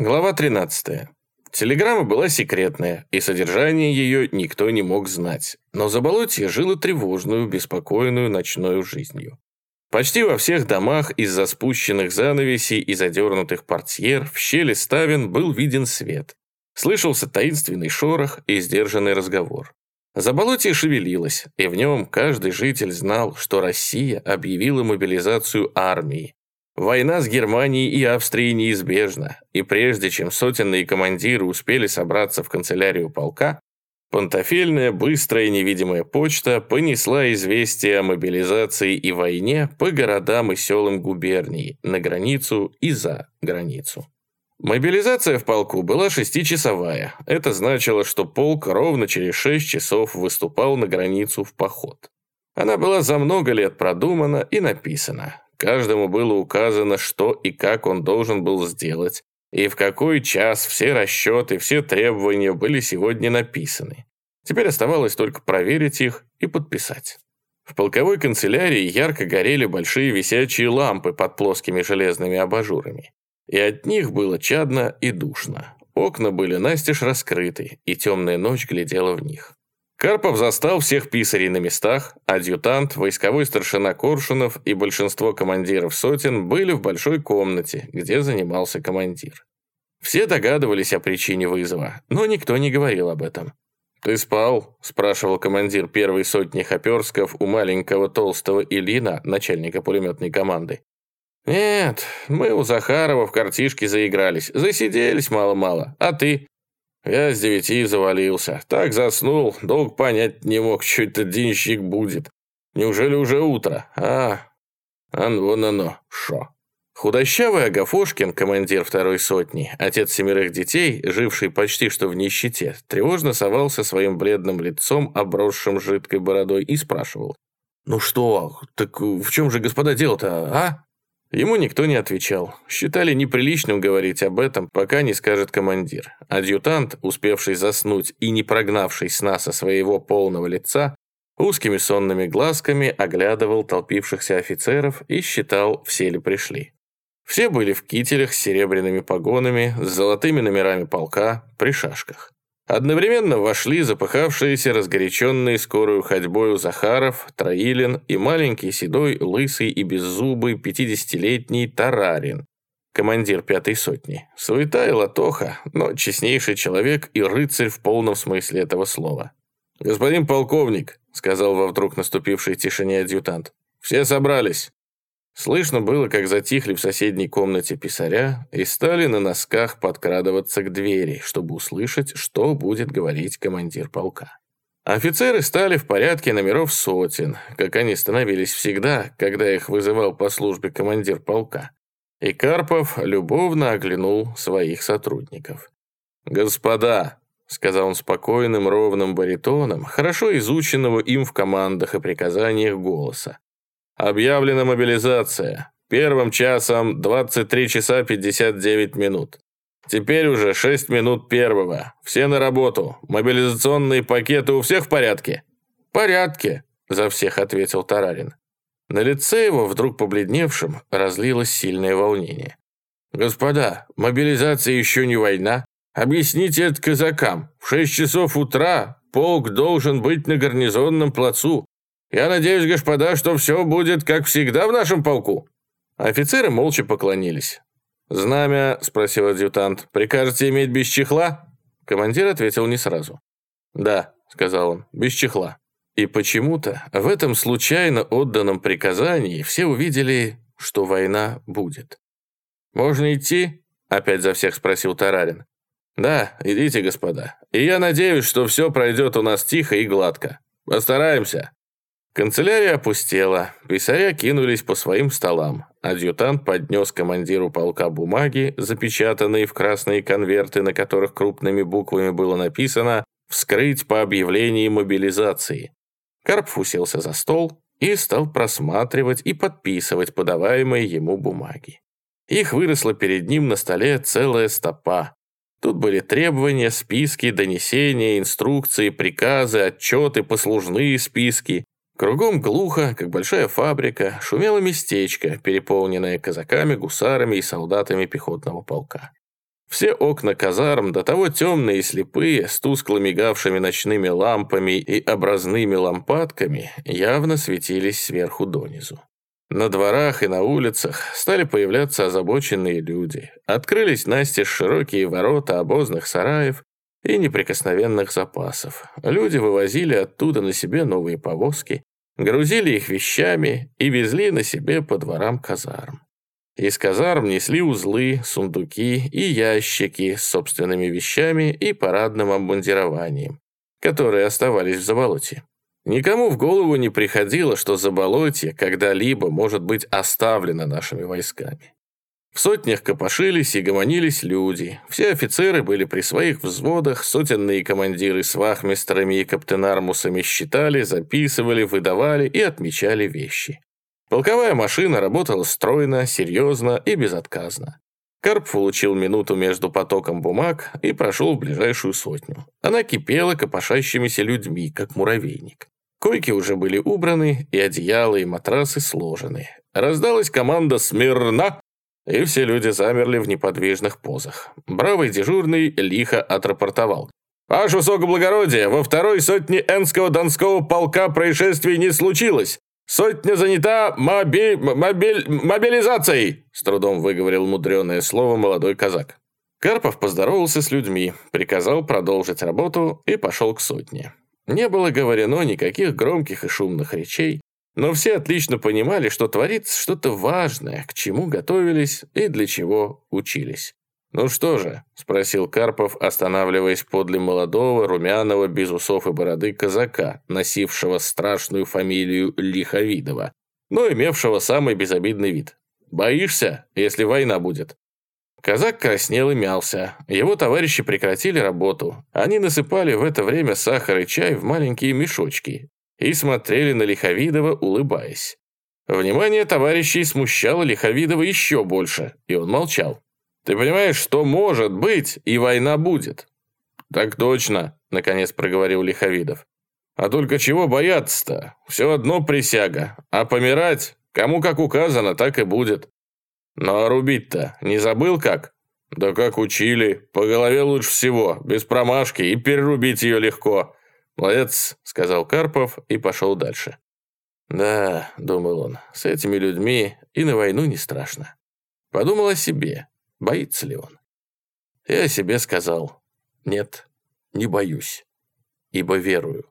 Глава 13. Телеграмма была секретная, и содержание ее никто не мог знать. Но Заболотье жило тревожную, беспокойную ночную жизнью. Почти во всех домах из-за спущенных занавесей и задернутых портьер в щели ставен был виден свет. Слышался таинственный шорох и сдержанный разговор. Заболотье шевелилось, и в нем каждый житель знал, что Россия объявила мобилизацию армии, Война с Германией и Австрией неизбежна, и прежде чем сотенные командиры успели собраться в канцелярию полка, Пантофельная быстрая невидимая почта понесла известие о мобилизации и войне по городам и селам губернии, на границу и за границу. Мобилизация в полку была шестичасовая. Это значило, что полк ровно через шесть часов выступал на границу в поход. Она была за много лет продумана и написана. Каждому было указано, что и как он должен был сделать, и в какой час все расчеты, все требования были сегодня написаны. Теперь оставалось только проверить их и подписать. В полковой канцелярии ярко горели большие висячие лампы под плоскими железными абажурами. И от них было чадно и душно. Окна были настежь раскрыты, и темная ночь глядела в них. Карпов застал всех писарей на местах, адъютант, войсковой старшина Коршунов и большинство командиров сотен были в большой комнате, где занимался командир. Все догадывались о причине вызова, но никто не говорил об этом. «Ты спал?» – спрашивал командир первой сотни хоперсков у маленького толстого Ильина, начальника пулеметной команды. «Нет, мы у Захарова в картишке заигрались, засиделись мало-мало, а ты?» Я с девяти завалился. Так заснул, долг понять не мог, что это денщик будет. Неужели уже утро? А, а вон оно, шо. Худощавый Агафошкин, командир второй сотни, отец семерых детей, живший почти что в нищете, тревожно совался своим бледным лицом, обросшим жидкой бородой, и спрашивал. «Ну что, так в чем же, господа, дело-то, а?» Ему никто не отвечал. Считали неприличным говорить об этом, пока не скажет командир. Адъютант, успевший заснуть и не прогнавший сна со своего полного лица, узкими сонными глазками оглядывал толпившихся офицеров и считал, все ли пришли. Все были в кителях с серебряными погонами, с золотыми номерами полка, при шашках. Одновременно вошли запыхавшиеся, разгоряченные скорую ходьбою Захаров, Троилин и маленький седой, лысый и беззубый пятидесятилетний Тарарин, командир пятой сотни. Суета и латоха, но честнейший человек и рыцарь в полном смысле этого слова. «Господин полковник», — сказал во вдруг наступившей тишине адъютант, — «все собрались». Слышно было, как затихли в соседней комнате писаря и стали на носках подкрадываться к двери, чтобы услышать, что будет говорить командир полка. Офицеры стали в порядке номеров сотен, как они становились всегда, когда их вызывал по службе командир полка. И Карпов любовно оглянул своих сотрудников. «Господа», — сказал он спокойным, ровным баритоном, хорошо изученного им в командах и приказаниях голоса, Объявлена мобилизация. Первым часом 23 часа 59 минут. Теперь уже 6 минут первого. Все на работу. Мобилизационные пакеты у всех в порядке? порядке, за всех ответил Тарарин. На лице его, вдруг побледневшим, разлилось сильное волнение. «Господа, мобилизация еще не война. Объясните это казакам. В шесть часов утра полк должен быть на гарнизонном плацу. Я надеюсь, господа, что все будет как всегда в нашем полку». Офицеры молча поклонились. «Знамя?» – спросил адъютант. «Прикажете иметь без чехла?» Командир ответил не сразу. «Да», – сказал он, – «без чехла». И почему-то в этом случайно отданном приказании все увидели, что война будет. «Можно идти?» – опять за всех спросил Тарарин. «Да, идите, господа. И я надеюсь, что все пройдет у нас тихо и гладко. Постараемся». Канцелярия опустела, писаря кинулись по своим столам. Адъютант поднес командиру полка бумаги, запечатанные в красные конверты, на которых крупными буквами было написано «Вскрыть по объявлении мобилизации». Карпф уселся за стол и стал просматривать и подписывать подаваемые ему бумаги. Их выросла перед ним на столе целая стопа. Тут были требования, списки, донесения, инструкции, приказы, отчеты, послужные списки. Кругом глухо, как большая фабрика, шумело местечко, переполненное казаками, гусарами и солдатами пехотного полка. Все окна казарм, до того темные и слепые, с тускло мигавшими ночными лампами и образными лампадками, явно светились сверху донизу. На дворах и на улицах стали появляться озабоченные люди. Открылись настежь широкие ворота обозных сараев и неприкосновенных запасов. Люди вывозили оттуда на себе новые повозки, грузили их вещами и везли на себе по дворам казарм. Из казарм несли узлы, сундуки и ящики с собственными вещами и парадным обмундированием, которые оставались в заболоте. Никому в голову не приходило, что заболотье когда-либо может быть оставлено нашими войсками. В сотнях копошились и гомонились люди. Все офицеры были при своих взводах, сотенные командиры с вахмистрами и каптенармусами считали, записывали, выдавали и отмечали вещи. Полковая машина работала стройно, серьезно и безотказно. Карп получил минуту между потоком бумаг и прошел в ближайшую сотню. Она кипела копошащимися людьми, как муравейник. Койки уже были убраны, и одеяла, и матрасы сложены. Раздалась команда «Смирно!», и все люди замерли в неподвижных позах. Бравый дежурный лихо отрапортовал. «Ваше высокоблагородие, во второй сотне Энского Донского полка происшествий не случилось. Сотня занята моби... мобиль... мобилизацией!» С трудом выговорил мудреное слово молодой казак. Карпов поздоровался с людьми, приказал продолжить работу и пошел к сотне. Не было говорено никаких громких и шумных речей, но все отлично понимали, что творится что-то важное, к чему готовились и для чего учились. «Ну что же?» – спросил Карпов, останавливаясь подле молодого, румяного, без усов и бороды казака, носившего страшную фамилию Лиховидова, но имевшего самый безобидный вид. «Боишься, если война будет?» Казак краснел и мялся. Его товарищи прекратили работу. Они насыпали в это время сахар и чай в маленькие мешочки и смотрели на Лиховидова, улыбаясь. Внимание товарищей смущало Лиховидова еще больше, и он молчал. «Ты понимаешь, что может быть, и война будет?» «Так точно», — наконец проговорил Лиховидов. «А только чего бояться-то? Все одно присяга. А помирать, кому как указано, так и будет». «Ну а рубить-то не забыл как?» «Да как учили. По голове лучше всего, без промашки, и перерубить ее легко». «Молодец», — сказал Карпов и пошел дальше. «Да», — думал он, — «с этими людьми и на войну не страшно». Подумал о себе, боится ли он. И о себе сказал, «Нет, не боюсь, ибо верую».